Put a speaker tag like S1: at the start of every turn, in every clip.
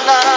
S1: la la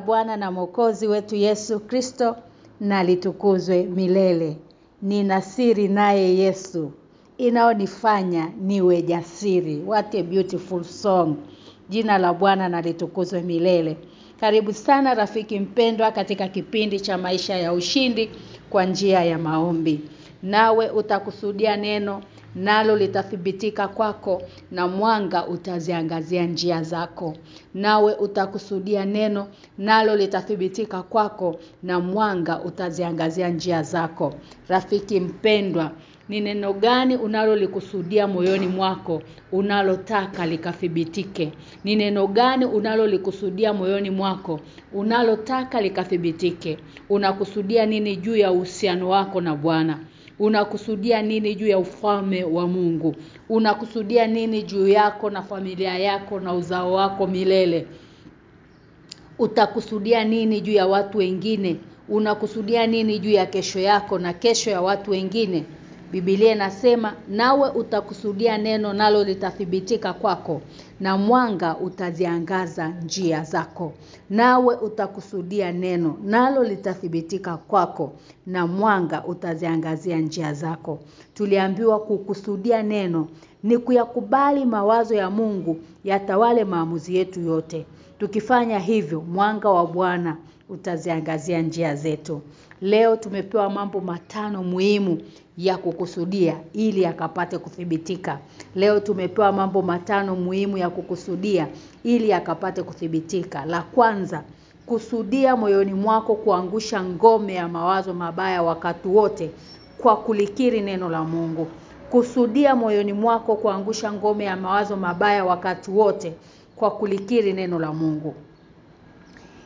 S1: Bwana na Mwokozi wetu Yesu Kristo na litukuzwe milele. Nina siri naye Yesu inaonifanya niwe jasiri. What a beautiful song. Jina la Bwana na litukuzwe milele. Karibu sana rafiki mpendwa katika kipindi cha maisha ya ushindi kwa njia ya maombi. Nawe utakusudia neno nalo litathibitika kwako na mwanga utaziangazia njia zako. Nawe utakusudia neno nalo litathibitika kwako na mwanga utaziangazia njia zako. Rafiki mpendwa, ni neno gani unalolikusudia moyoni mwako unalotaka likathibitike? Ni neno gani unalolikusudia moyoni mwako unalotaka likathibitike? Unakusudia nini juu ya uhusiano wako na Bwana? Unakusudia nini juu ya ufalme wa Mungu? Unakusudia nini juu yako na familia yako na uzao wako milele? Utakusudia nini juu ya watu wengine? Unakusudia nini juu ya kesho yako na kesho ya watu wengine? Biblia inasema nawe utakusudia neno nalo litathibitika kwako na mwanga utaziangaza njia zako. Nawe utakusudia neno nalo litathibitika kwako na mwanga utaziangazia njia zako. Tuliambiwa kukusudia neno ni kuyakubali mawazo ya Mungu yatawale maamuzi yetu yote. Tukifanya hivyo mwanga wa Bwana utaziangazia njia zetu. Leo tumepewa mambo matano muhimu ya kukusudia ili akapate kuthibitika. Leo tumepewa mambo matano muhimu ya kukusudia ili akapate kuthibitika. La kwanza, kusudia moyoni mwako kuangusha ngome ya mawazo mabaya wakati wote kwa kulikiri neno la Mungu. Kusudia moyoni mwako kuangusha ngome ya mawazo mabaya wakati wote kwa kulikiri neno la Mungu.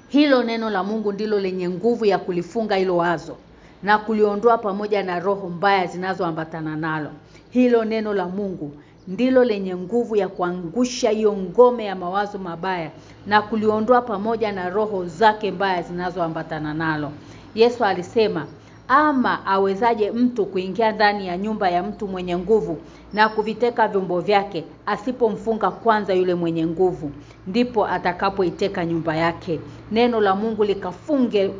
S1: Hilo neno la Mungu ndilo lenye nguvu ya kulifunga hilo wazo na kuliondoa pamoja na roho mbaya zinazoambatana nalo. Hilo neno la Mungu ndilo lenye nguvu ya kuangusha hiyo ngome ya mawazo mabaya na kuliondoa pamoja na roho zake mbaya zinazoambatana nalo. Yesu alisema ama awezaje mtu kuingia ndani ya nyumba ya mtu mwenye nguvu na kuviteka vyombo vyake asipomfunga kwanza yule mwenye nguvu? Ndipo atakapoiteka nyumba yake. Neno la Mungu likafunge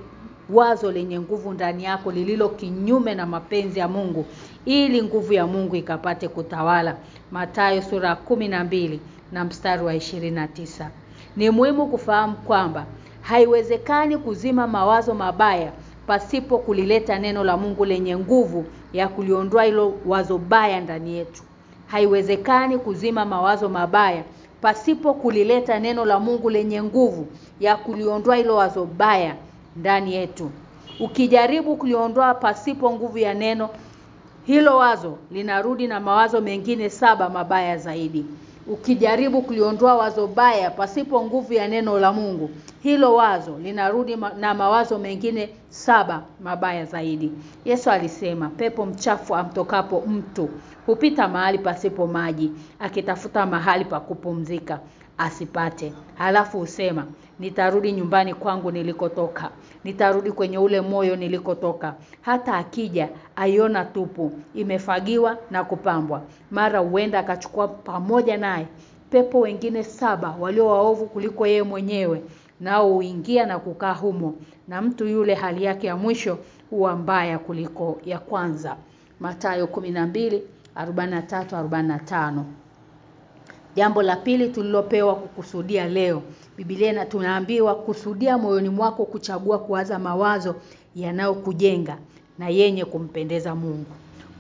S1: wazo lenye nguvu ndani yako lililo kinyume na mapenzi ya Mungu ili nguvu ya Mungu ikapate kutawala. Mathayo sura mbili na mstari wa tisa. Ni muhimu kufahamu kwamba haiwezekani kuzima mawazo mabaya pasipo kulileta neno la Mungu lenye nguvu ya kuliondoa hilo wazo baya ndani yetu. Haiwezekani kuzima mawazo mabaya pasipo kulileta neno la Mungu lenye nguvu ya kuliondoa hilo wazo baya ndani yetu. Ukijaribu kuliondoa pasipo nguvu ya neno hilo wazo linarudi na mawazo mengine saba mabaya zaidi. Ukijaribu kuliondoa wazo baya pasipo nguvu ya neno la Mungu, hilo wazo linarudi ma na mawazo mengine saba mabaya zaidi. Yesu alisema, pepo mchafu amtokapo mtu hupita mahali pasipo maji, akitafuta mahali pa kupumzika, asipate. Halafu usema, nitarudi nyumbani kwangu nilikotoka. Nitarudi kwenye ule moyo nilikotoka. Hata akija aiona tupu, imefagiwa na kupambwa. Mara huenda akachukua pamoja naye pepo wengine saba walio waovu kuliko yeye mwenyewe nao huingia na kukaa humo na mtu yule hali yake ya mwisho huwa mbaya kuliko ya kwanza. Matayo 12:43-45 Jambo la pili tulilopewa kukusudia leo. Biblia tunaambiwa kusudia moyoni mwako kuchagua kuwaza mawazo yanayokujenga na yenye kumpendeza Mungu.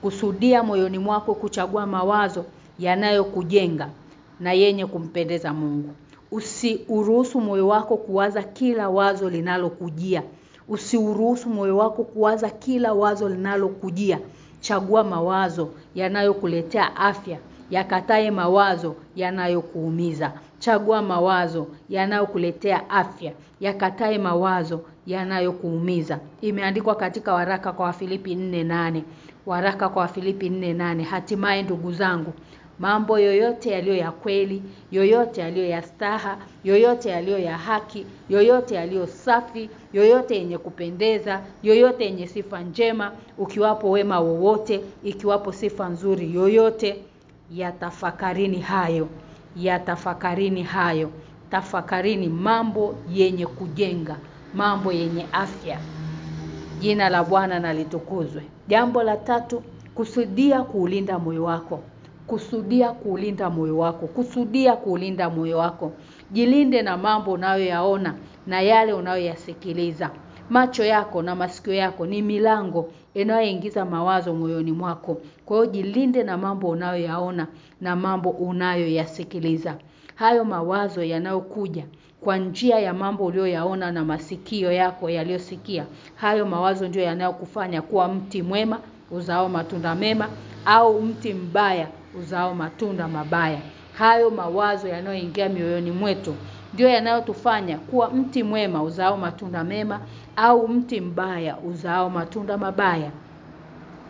S1: Kusudia moyoni mwako kuchagua mawazo yanayokujenga na yenye kumpendeza Mungu. Usiuruhusu moyo wako kuwaza kila wazo linalokujia. Usiuruhusu moyo wako kuwaza kila wazo linalokujia. Chagua mawazo yanayokuletea afya, yakatae mawazo yanayokuumiza. Chagua mawazo yanayokuletea afya, yakatae mawazo yanayokuumiza. Imeandikwa katika waraka kwa Wafilipi 4:8. Waraka kwa Wafilipi 4:8. Hatimaye ndugu zangu, mambo yoyote yaliyo ya kweli, yoyote yaliyo ya staha, yoyote yaliyo ya haki, yoyote yaliyo safi, yoyote yenye kupendeza, yoyote yenye sifa njema, ukiwapo wema wowote, ikiwapo sifa nzuri yoyote, yatafakarini hayo. Yatafakarini hayo. Tafakarini mambo yenye kujenga, mambo yenye afya. Jina la Bwana nalitukuzwe. Jambo la tatu, kusudia kuulinda moyo wako. Kusudia kuulinda moyo wako. Kusudia kuulinda moyo wako. Jilinde na mambo unayoyaona na yale unayoyasikiliza. Macho yako na masikio yako ni milango inayoingiza mawazo moyoni mwako. Kwa hiyo jilinde na mambo unayoyaona na mambo unayoyasikiliza. Hayo mawazo yanayokuja kwa njia ya mambo uliyoyaona na masikio yako yaliyosikia. Hayo mawazo ndio yanayokufanya kuwa mti mwema uzao matunda mema au mti mbaya uzao matunda mabaya. Hayo mawazo yanayoingia mioyoni mwetu ndio yanayotufanya kuwa mti mwema uzao matunda mema au mti mbaya uzao matunda mabaya.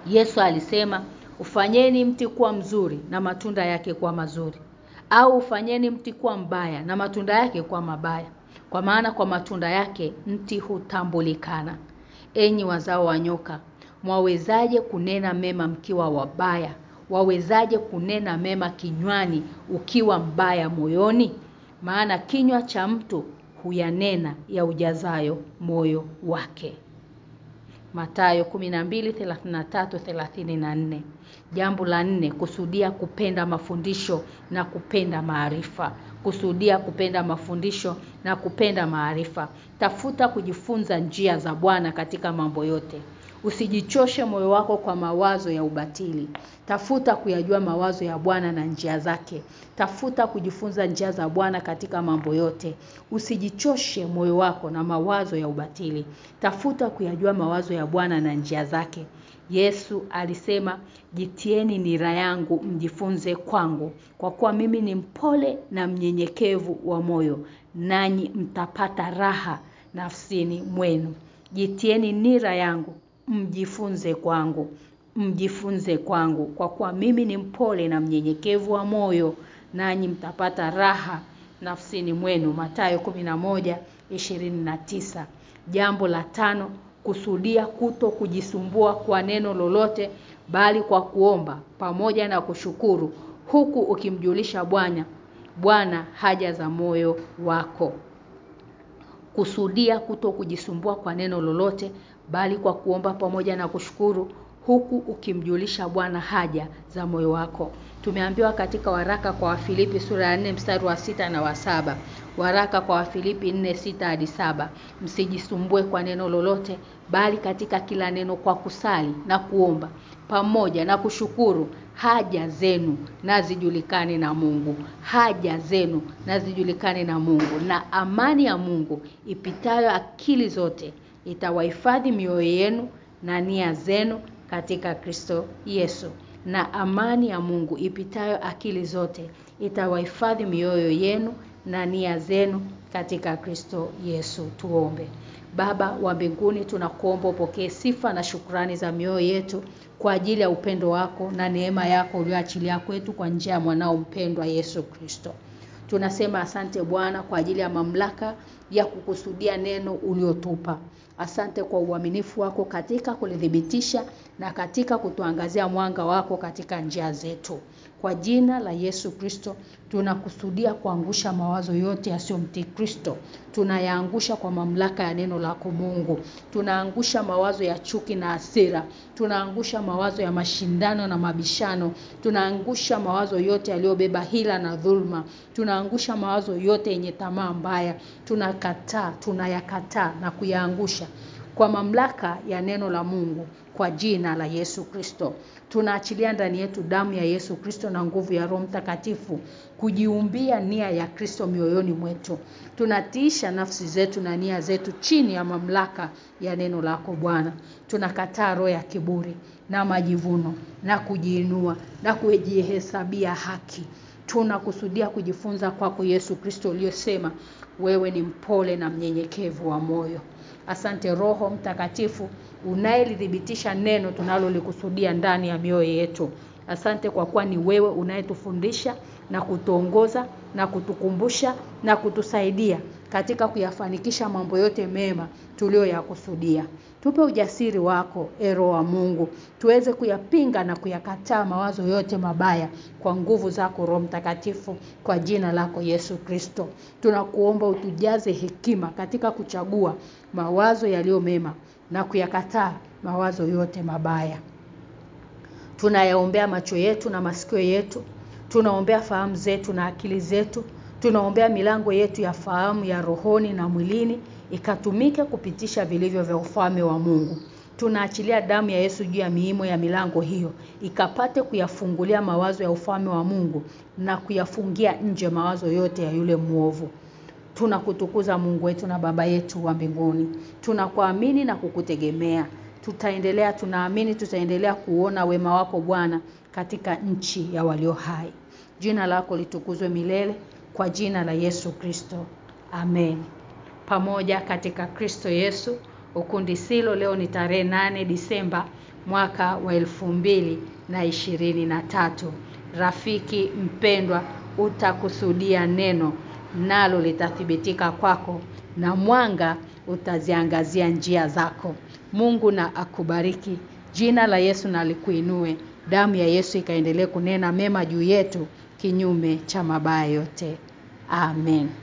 S1: Yesu alisema ufanyeni mti kuwa mzuri na matunda yake kuwa mazuri au ufanyeni mti kuwa mbaya na matunda yake kuwa mabaya. Kwa maana kwa matunda yake mti hutambulikana. Enyi wazao wa nyoka, mwawezaje kunena mema mkiwa wabaya? Wawezaje kunena mema kinywani ukiwa mbaya moyoni? Maana kinywa cha mtu huyanena ya ujazayo moyo wake. Matayo 12:33-34. Jambo la nne kusudia kupenda mafundisho na kupenda maarifa. Kusudia kupenda mafundisho na kupenda maarifa. Tafuta kujifunza njia za Bwana katika mambo yote. Usijichoshe moyo wako kwa mawazo ya ubatili. Tafuta kuyajua mawazo ya Bwana na njia zake. Tafuta kujifunza njia za Bwana katika mambo yote. Usijichoshe moyo wako na mawazo ya ubatili. Tafuta kuyajua mawazo ya Bwana na njia zake. Yesu alisema jitieni nira yangu mjifunze kwangu kwa kuwa mimi ni mpole na mnyenyekevu wa moyo nanyi mtapata raha nafsini mwenu. Jitieni nira yangu mjifunze kwangu mjifunze kwangu. Kwa kuwa mimi ni mpole na mnyenyekevu wa moyo nanyi mtapata raha nafsini mwenu. Mathayo 11:29 Jambo la tano kusudia kuto kujisumbua kwa neno lolote bali kwa kuomba pamoja na kushukuru huku ukimjulisha Bwana Bwana haja za moyo wako. Kusudia kuto kujisumbua kwa neno lolote bali kwa kuomba pamoja na kushukuru huku ukimjulisha Bwana haja za moyo wako. Tumeambiwa katika waraka kwa Wafilipi sura ya 4 mstari wa sita na wa saba Waraka kwa Wafilipi 4:6 hadi saba Msijisumbue kwa neno lolote bali katika kila neno kwa kusali na kuomba pamoja na kushukuru haja zenu na zijulikane na Mungu. Haja zenu na zijulikane na Mungu na amani ya Mungu ipitayo akili zote itawahifadhi mioyo yenu na nia zenu katika Kristo Yesu. Na amani ya Mungu ipitayo akili zote itawahifadhi mioyo yenu na nia zenu katika Kristo Yesu. Tuombe. Baba wa mbinguni tunakuomba upokee sifa na shukrani za mioyo yetu kwa ajili ya upendo wako na neema yako uliyoachilia kwetu kwa njia ya mwanao mpendwa Yesu Kristo. Tunasema asante Bwana kwa ajili ya mamlaka ya kukusudia neno uliotupa. Asante kwa uaminifu wako katika kulithibitisha na katika kutuangazia mwanga wako katika njia zetu. Kwa jina la Yesu Kristo tunakusudia kuangusha mawazo yote yasiyomtii Kristo. Tunayaangusha kwa mamlaka ya neno lako Mungu. Tunaangusha mawazo ya chuki na hasira. Tunaangusha mawazo ya mashindano na mabishano. Tunaangusha mawazo yote yaliyobeba hila na dhulma. Tunaangusha mawazo yote yenye tamaa mbaya. Tunakataa, tunayakataa na kuyaangusha kwa mamlaka ya neno la Mungu kwa jina la Yesu Kristo. Tunaachilia ndani yetu damu ya Yesu Kristo na nguvu ya Roho Mtakatifu kujiumbia nia ya Kristo mioyoni mwetu. Tunatiisha nafsi zetu na nia zetu chini ya mamlaka ya neno lako Bwana. Tunakataa roho ya kiburi na majivuno na kujiinua na kujihesabia haki. Tunakusudia kujifunza kwako Yesu Kristo uliyosema wewe ni mpole na mnyenyekevu wa moyo. Asante Roho Mtakatifu unayelithibitisha neno tunalolikusudia ndani ya mioyo yetu. Asante kwa kuwa ni wewe unayetufundisha na kutuongoza na kutukumbusha na kutusaidia katika kuyafanikisha mambo yote mema tuliyoyakusudia. Tupe ujasiri wako, ero wa Mungu, tuweze kuyapinga na kuyakataa mawazo yote mabaya kwa nguvu zako Roho Mtakatifu kwa jina lako Yesu Kristo. Tunakuomba utujaze hekima katika kuchagua mawazo yaliyo mema na kuyakataa mawazo yote mabaya. Tunayaombea macho yetu na masikio yetu, tunaombea fahamu zetu na akili zetu, tunaombea milango yetu ya fahamu ya rohoni na mwilini ikatumike kupitisha vilivyo vya ufalme wa Mungu. Tunaachilia damu ya Yesu juu ya miimo ya milango hiyo ikapate kuyafungulia mawazo ya ufalme wa Mungu na kuyafungia nje mawazo yote ya yule muovu. Tunakutukuza Mungu wetu na baba yetu wa mbinguni. Tunakuamini na kukutegemea. Tutaendelea tunaamini tutaendelea kuona wema wako Bwana katika nchi ya walio hai. Jina lako litukuzwe milele kwa jina la Yesu Kristo. Amen. Pamoja katika Kristo Yesu ukundi silo leo ni tarehe nane Disemba mwaka wa elfu mbili na ishirini na tatu Rafiki mpendwa utakusudia neno nalo litathibitika kwako na mwanga utaziangazia njia zako. Mungu na akubariki. Jina la Yesu na likuinue. Damu ya Yesu ikaendelee kunena mema juu yetu kinyume cha mabaya yote. Amen.